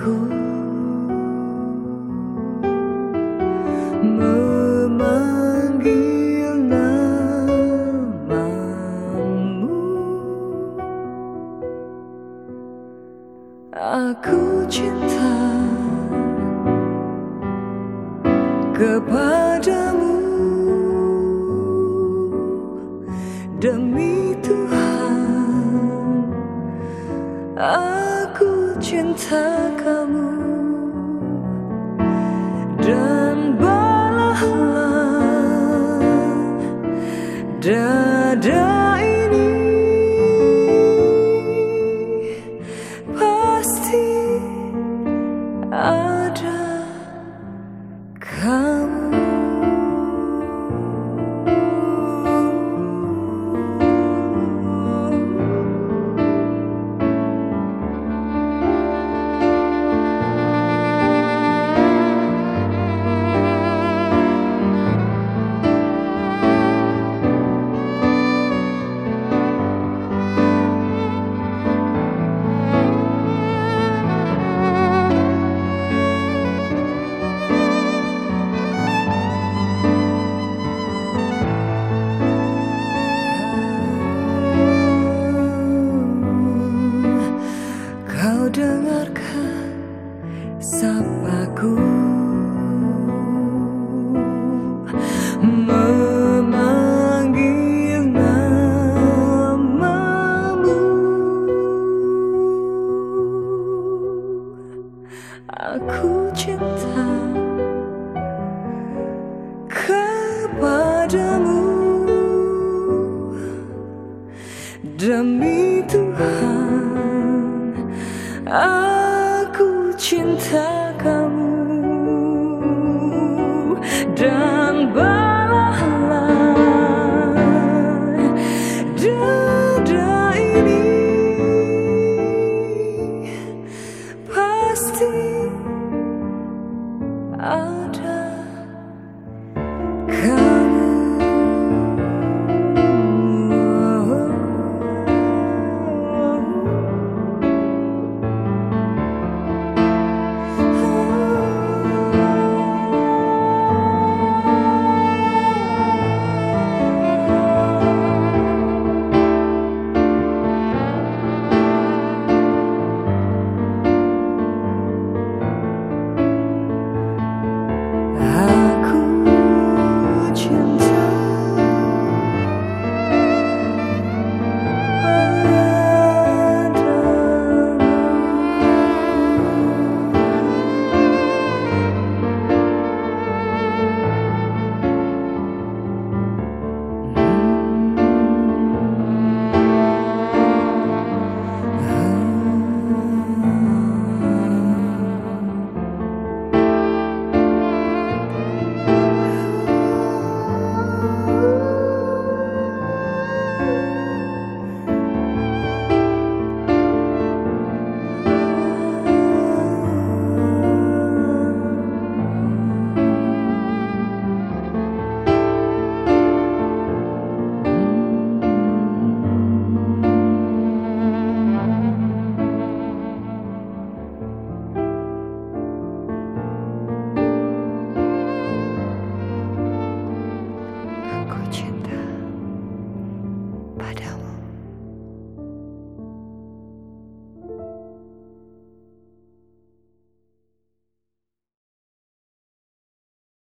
sapaku Memanggil namamu. Aku cinta kepadamu. Demi Tuhan Aku cinta kamu. Dan balahlah Dada ini Pasti sapaku Memanggil namamu. Aku cinta kepadamu. Demi Tuhan cinta kamu